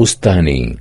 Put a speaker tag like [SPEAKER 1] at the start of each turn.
[SPEAKER 1] أستاني